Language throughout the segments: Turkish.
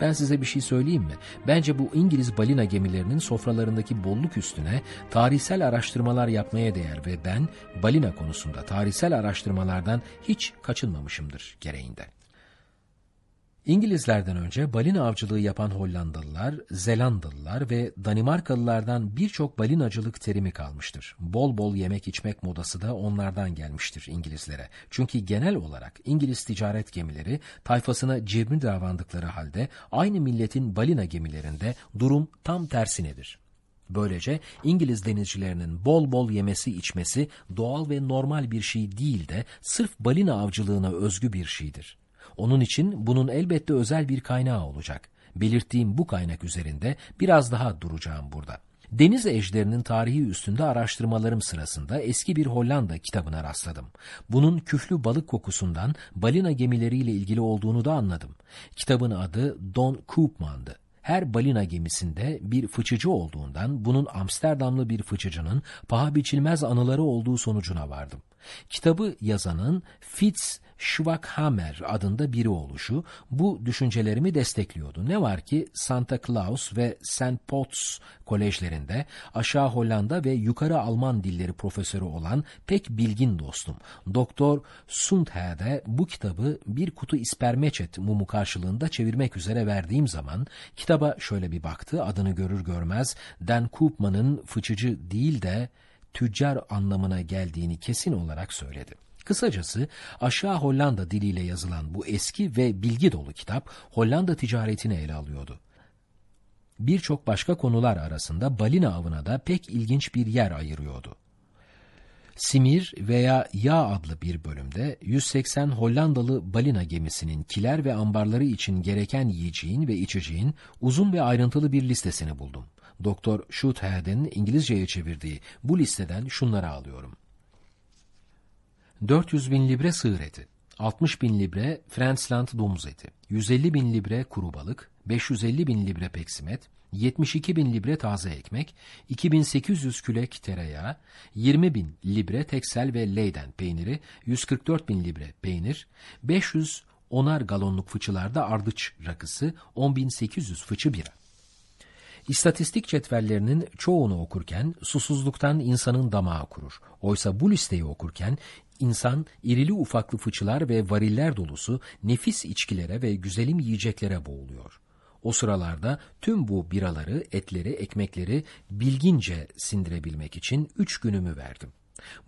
Ben size bir şey söyleyeyim mi? Bence bu İngiliz balina gemilerinin sofralarındaki bolluk üstüne tarihsel araştırmalar yapmaya değer ve ben balina konusunda tarihsel araştırmalardan hiç kaçınmamışımdır gereğinde. İngilizlerden önce balina avcılığı yapan Hollandalılar, Zelandalılar ve Danimarkalılardan birçok balinacılık terimi kalmıştır. Bol bol yemek içmek modası da onlardan gelmiştir İngilizlere. Çünkü genel olarak İngiliz ticaret gemileri tayfasına cebri davrandıkları halde aynı milletin balina gemilerinde durum tam tersinedir. Böylece İngiliz denizcilerinin bol bol yemesi içmesi doğal ve normal bir şey değil de sırf balina avcılığına özgü bir şeydir. Onun için bunun elbette özel bir kaynağı olacak. Belirttiğim bu kaynak üzerinde biraz daha duracağım burada. Deniz ejderinin tarihi üstünde araştırmalarım sırasında eski bir Hollanda kitabına rastladım. Bunun küflü balık kokusundan balina gemileriyle ilgili olduğunu da anladım. Kitabın adı Don Koopman'dı. Her balina gemisinde bir fıçıcı olduğundan bunun Amsterdamlı bir fıçıcının paha biçilmez anıları olduğu sonucuna vardım. Kitabı yazanın Fitz Schwackhammer adında biri oluşu bu düşüncelerimi destekliyordu. Ne var ki Santa Claus ve St. Potts kolejlerinde aşağı Hollanda ve yukarı Alman dilleri profesörü olan pek bilgin dostum. Doktor Sundherde bu kitabı bir kutu ispermeçet mumu karşılığında çevirmek üzere verdiğim zaman kitaba şöyle bir baktı adını görür görmez Dan Koopman'ın fıçıcı değil de tüccar anlamına geldiğini kesin olarak söyledi. Kısacası aşağı Hollanda diliyle yazılan bu eski ve bilgi dolu kitap Hollanda ticaretini ele alıyordu. Birçok başka konular arasında balina avına da pek ilginç bir yer ayırıyordu. Simir veya Yağ adlı bir bölümde 180 Hollandalı balina gemisinin kiler ve ambarları için gereken yiyeceğin ve içeceğin uzun ve ayrıntılı bir listesini buldum. Doktor Schuther'den İngilizceye çevirdiği bu listeden şunları alıyorum. 400 bin libre sığır eti, 60 bin libre Fransland domuz eti, 150 bin libre kuru balık, 550 bin libre peksimet, 72 bin libre taze ekmek, 2800 külek tereyağı, 20 bin libre teksel ve leyden peyniri, 144 bin libre peynir, 500 onar galonluk fıçılarda ardıç rakısı, 10.800 fıçı bira. İstatistik cetvellerinin çoğunu okurken susuzluktan insanın damağı kurur. Oysa bu listeyi okurken insan irili ufaklı fıçılar ve variller dolusu nefis içkilere ve güzelim yiyeceklere boğuluyor. O sıralarda tüm bu biraları, etleri, ekmekleri bilgince sindirebilmek için üç günümü verdim.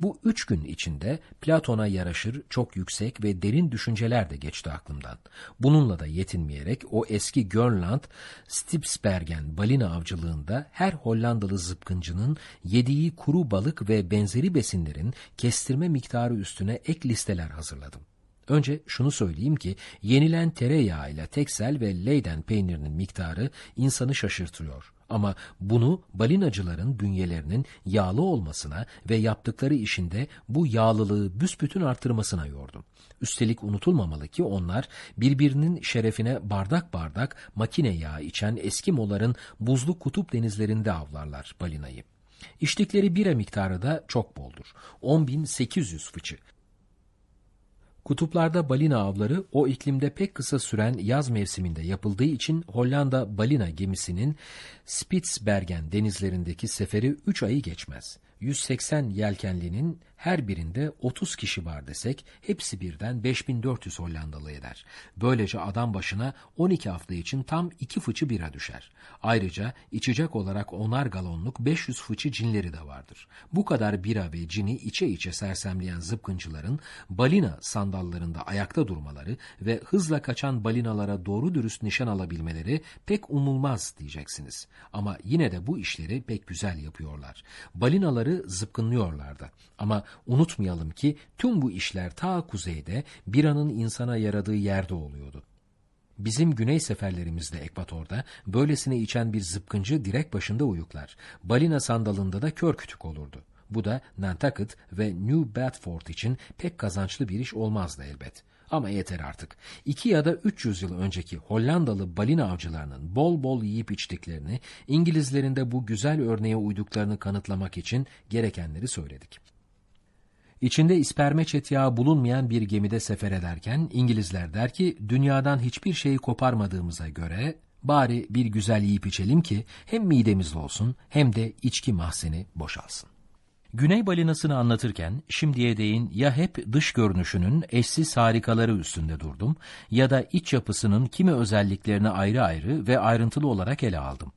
Bu üç gün içinde Platon'a yaraşır çok yüksek ve derin düşünceler de geçti aklımdan. Bununla da yetinmeyerek o eski Grönland, Spitsbergen balina avcılığında her Hollandalı zıpkıncının yediği kuru balık ve benzeri besinlerin kestirme miktarı üstüne ek listeler hazırladım. Önce şunu söyleyeyim ki yenilen tereyağıyla teksel ve leyden peynirinin miktarı insanı şaşırtıyor. Ama bunu balinacıların bünyelerinin yağlı olmasına ve yaptıkları işinde bu yağlılığı büsbütün artırmasına yordum. Üstelik unutulmamalı ki onlar birbirinin şerefine bardak bardak makine yağı içen Eskimoların buzlu kutup denizlerinde avlarlar balinayı. İçtikleri bira miktarı da çok boldur. 10.800 fıçı. Kutuplarda balina avları o iklimde pek kısa süren yaz mevsiminde yapıldığı için Hollanda balina gemisinin Spitsbergen denizlerindeki seferi 3 ayı geçmez. 180 yelkenlinin her birinde 30 kişi var desek hepsi birden 5400 Hollandalı eder. Böylece adam başına 12 hafta için tam 2 fıçı bira düşer. Ayrıca içecek olarak onar galonluk 500 fıçı cinleri de vardır. Bu kadar bira ve cini içe içe sersemleyen zıpkıncıların balina sandallarında ayakta durmaları ve hızla kaçan balinalara doğru dürüst nişan alabilmeleri pek umulmaz diyeceksiniz. Ama yine de bu işleri pek güzel yapıyorlar. Balinaları zıpkınlıyorlardı. Ama Unutmayalım ki tüm bu işler ta kuzeyde biranın insana yaradığı yerde oluyordu. Bizim güney seferlerimizde ekvatorda böylesine içen bir zıpkıncı direk başında uyuklar. Balina sandalında da kör kütük olurdu. Bu da Nantucket ve New Bedford için pek kazançlı bir iş olmazdı elbet. Ama yeter artık. İki ya da 300 yıl önceki Hollandalı balina avcılarının bol bol yiyip içtiklerini, İngilizlerin de bu güzel örneğe uyduklarını kanıtlamak için gerekenleri söyledik. İçinde ispermeçet yağı bulunmayan bir gemide sefer ederken İngilizler der ki dünyadan hiçbir şeyi koparmadığımıza göre bari bir güzel yiyip içelim ki hem midemiz olsun hem de içki mahzeni boşalsın. Güney balinasını anlatırken şimdiye değin ya hep dış görünüşünün eşsiz harikaları üstünde durdum ya da iç yapısının kimi özelliklerini ayrı ayrı ve ayrıntılı olarak ele aldım.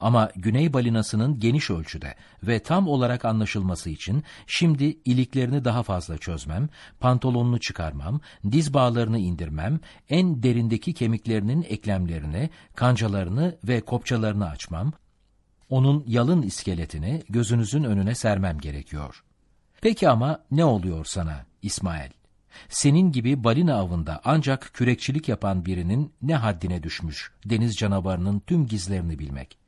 Ama güney balinasının geniş ölçüde ve tam olarak anlaşılması için şimdi iliklerini daha fazla çözmem, pantolonunu çıkarmam, diz bağlarını indirmem, en derindeki kemiklerinin eklemlerini, kancalarını ve kopçalarını açmam, onun yalın iskeletini gözünüzün önüne sermem gerekiyor. Peki ama ne oluyor sana İsmail? Senin gibi balina avında ancak kürekçilik yapan birinin ne haddine düşmüş deniz canavarının tüm gizlerini bilmek.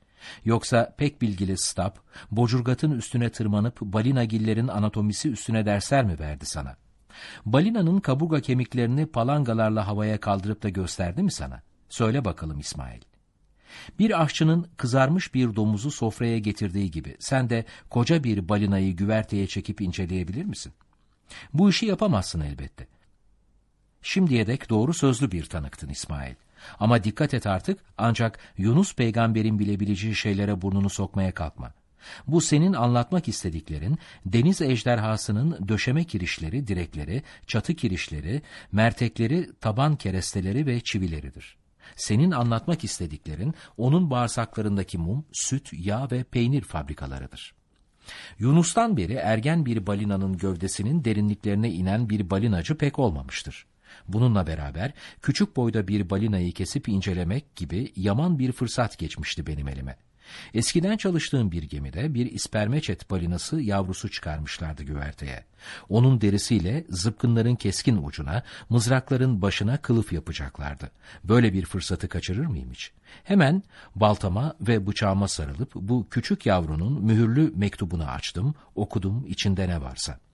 Yoksa pek bilgili Stab, bocurgatın üstüne tırmanıp balinagillerin anatomisi üstüne dersler mi verdi sana? Balinanın kaburga kemiklerini palangalarla havaya kaldırıp da gösterdi mi sana? Söyle bakalım İsmail. Bir aşçının kızarmış bir domuzu sofraya getirdiği gibi sen de koca bir balinayı güverteye çekip inceleyebilir misin? Bu işi yapamazsın elbette. Şimdiye dek doğru sözlü bir tanıktın İsmail. Ama dikkat et artık ancak Yunus peygamberin bilebileceği şeylere burnunu sokmaya kalkma. Bu senin anlatmak istediklerin deniz ejderhasının döşeme kirişleri, direkleri, çatı kirişleri, mertekleri, taban keresteleri ve çivileridir. Senin anlatmak istediklerin onun bağırsaklarındaki mum, süt, yağ ve peynir fabrikalarıdır. Yunus'tan beri ergen bir balinanın gövdesinin derinliklerine inen bir balinacı pek olmamıştır. Bununla beraber küçük boyda bir balinayı kesip incelemek gibi yaman bir fırsat geçmişti benim elime. Eskiden çalıştığım bir gemide bir ispermeçet balinası yavrusu çıkarmışlardı güverteye. Onun derisiyle zıpkınların keskin ucuna, mızrakların başına kılıf yapacaklardı. Böyle bir fırsatı kaçırır mıyım hiç? Hemen baltama ve bıçağıma sarılıp bu küçük yavrunun mühürlü mektubunu açtım, okudum içinde ne varsa.''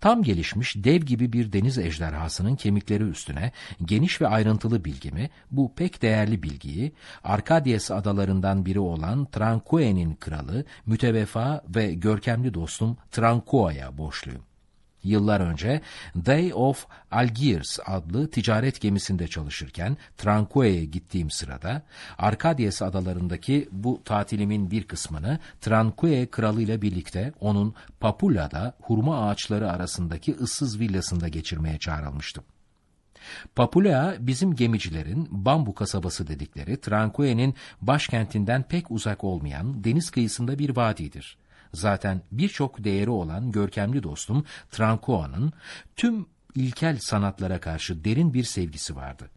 Tam gelişmiş dev gibi bir deniz ejderhasının kemikleri üstüne geniş ve ayrıntılı bilgimi, bu pek değerli bilgiyi, Arkadies adalarından biri olan Tranque'nin kralı, mütevefa ve görkemli dostum Tranquo'ya borçluyum. Yıllar önce Day of Algiers adlı ticaret gemisinde çalışırken Tranque'ye gittiğim sırada Arkadies adalarındaki bu tatilimin bir kısmını Tranque kralı ile birlikte onun Papula'da hurma ağaçları arasındaki ıssız villasında geçirmeye çağrılmıştım. Papula bizim gemicilerin bambu kasabası dedikleri Tranque'nin başkentinden pek uzak olmayan deniz kıyısında bir vadidir. Zaten birçok değeri olan görkemli dostum Trancoa'nın tüm ilkel sanatlara karşı derin bir sevgisi vardı.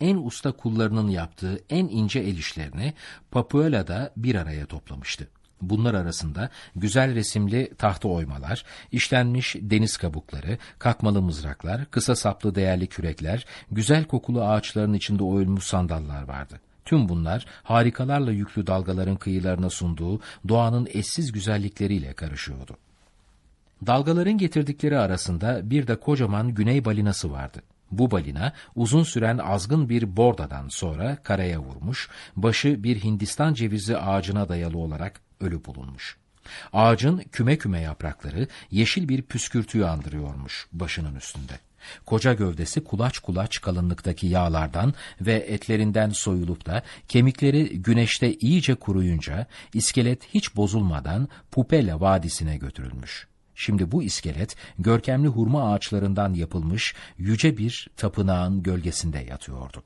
En usta kullarının yaptığı en ince el işlerini Papuela'da bir araya toplamıştı. Bunlar arasında güzel resimli tahta oymalar, işlenmiş deniz kabukları, kakmalı mızraklar, kısa saplı değerli kürekler, güzel kokulu ağaçların içinde oyulmuş sandallar vardı.'' Tüm bunlar harikalarla yüklü dalgaların kıyılarına sunduğu doğanın eşsiz güzellikleriyle karışıyordu. Dalgaların getirdikleri arasında bir de kocaman güney balinası vardı. Bu balina uzun süren azgın bir bordadan sonra karaya vurmuş, başı bir Hindistan cevizi ağacına dayalı olarak ölü bulunmuş. Ağacın küme küme yaprakları yeşil bir püskürtüyü andırıyormuş başının üstünde. Koca gövdesi kulaç kulaç kalınlıktaki yağlardan ve etlerinden soyulup da kemikleri güneşte iyice kuruyunca iskelet hiç bozulmadan Pupella Vadisi'ne götürülmüş. Şimdi bu iskelet görkemli hurma ağaçlarından yapılmış yüce bir tapınağın gölgesinde yatıyordu.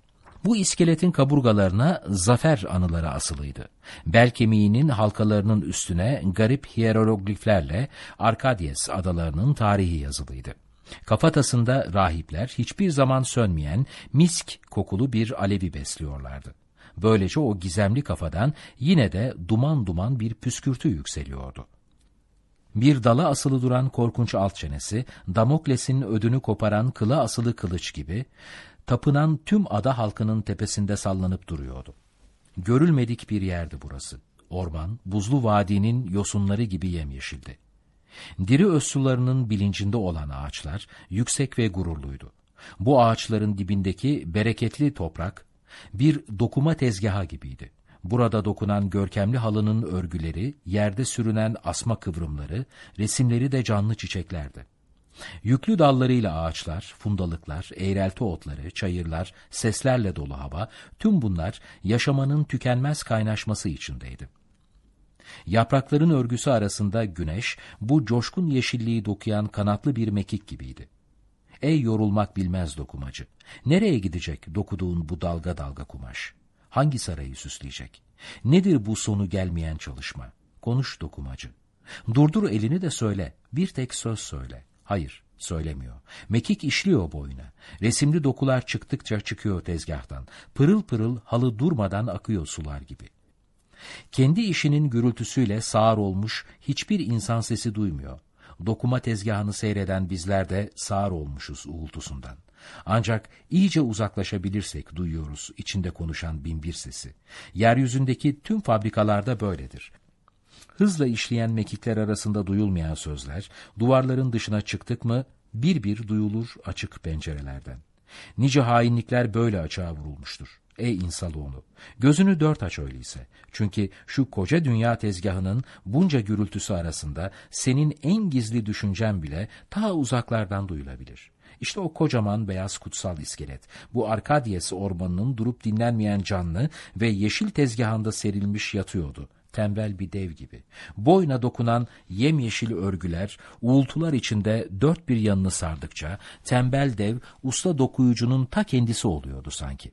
Bu iskeletin kaburgalarına zafer anıları asılıydı. Bel kemiğinin halkalarının üstüne garip hierogliflerle Arkadies adalarının tarihi yazılıydı. Kafatasında rahipler hiçbir zaman sönmeyen misk kokulu bir alevi besliyorlardı. Böylece o gizemli kafadan yine de duman duman bir püskürtü yükseliyordu. Bir dala asılı duran korkunç alt çenesi, Damokles'in ödünü koparan kıla asılı kılıç gibi, tapınan tüm ada halkının tepesinde sallanıp duruyordu. Görülmedik bir yerdi burası. Orman, buzlu vadinin yosunları gibi yemyeşildi. Diri özsularının bilincinde olan ağaçlar yüksek ve gururluydu. Bu ağaçların dibindeki bereketli toprak bir dokuma tezgaha gibiydi. Burada dokunan görkemli halının örgüleri, yerde sürünen asma kıvrımları, resimleri de canlı çiçeklerdi. Yüklü dallarıyla ağaçlar, fundalıklar, eğrelti otları, çayırlar, seslerle dolu hava, tüm bunlar yaşamanın tükenmez kaynaşması içindeydi. Yaprakların örgüsü arasında güneş, bu coşkun yeşilliği dokuyan kanatlı bir mekik gibiydi. Ey yorulmak bilmez dokumacı! Nereye gidecek dokuduğun bu dalga dalga kumaş? Hangi sarayı süsleyecek? Nedir bu sonu gelmeyen çalışma? Konuş dokumacı. Durdur elini de söyle, bir tek söz söyle. Hayır, söylemiyor. Mekik işliyor boyuna. Resimli dokular çıktıkça çıkıyor tezgahtan. Pırıl pırıl halı durmadan akıyor sular gibi. Kendi işinin gürültüsüyle sağır olmuş hiçbir insan sesi duymuyor. Dokuma tezgahını seyreden bizler de sağır olmuşuz uğultusundan. Ancak iyice uzaklaşabilirsek duyuyoruz içinde konuşan binbir sesi. Yeryüzündeki tüm fabrikalarda böyledir. Hızla işleyen mekikler arasında duyulmayan sözler, duvarların dışına çıktık mı bir bir duyulur açık pencerelerden. Nice hainlikler böyle açığa vurulmuştur. Ey insaloğlu! Gözünü dört aç öyleyse. Çünkü şu koca dünya tezgahının bunca gürültüsü arasında senin en gizli düşüncen bile ta uzaklardan duyulabilir. İşte o kocaman beyaz kutsal iskelet, bu Arkadiyes ormanının durup dinlenmeyen canlı ve yeşil tezgahında serilmiş yatıyordu tembel bir dev gibi. Boyna dokunan yemyeşil örgüler, uğultular içinde dört bir yanını sardıkça, tembel dev usta dokuyucunun ta kendisi oluyordu sanki.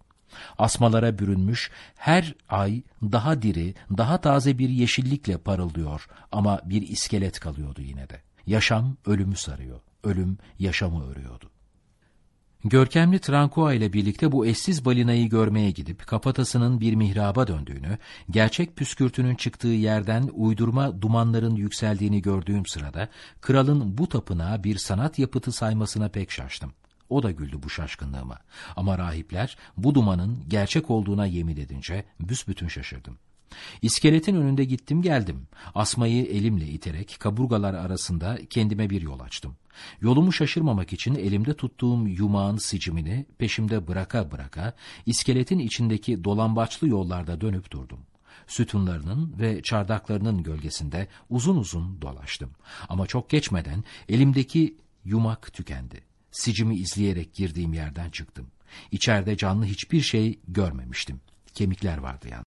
Asmalara bürünmüş, her ay daha diri, daha taze bir yeşillikle parıldıyor ama bir iskelet kalıyordu yine de. Yaşam ölümü sarıyor, ölüm yaşamı örüyordu. Görkemli Trankoa ile birlikte bu eşsiz balinayı görmeye gidip kafatasının bir mihraba döndüğünü, gerçek püskürtünün çıktığı yerden uydurma dumanların yükseldiğini gördüğüm sırada kralın bu tapınağı bir sanat yapıtı saymasına pek şaştım. O da güldü bu şaşkınlığıma. Ama rahipler bu dumanın gerçek olduğuna yemin edince büsbütün şaşırdım. İskeletin önünde gittim geldim. Asmayı elimle iterek kaburgalar arasında kendime bir yol açtım. Yolumu şaşırmamak için elimde tuttuğum yumağın sicimini peşimde bıraka bıraka iskeletin içindeki dolambaçlı yollarda dönüp durdum. Sütunlarının ve çardaklarının gölgesinde uzun uzun dolaştım. Ama çok geçmeden elimdeki yumak tükendi. Sicimi izleyerek girdiğim yerden çıktım. İçeride canlı hiçbir şey görmemiştim. Kemikler vardı yalnız.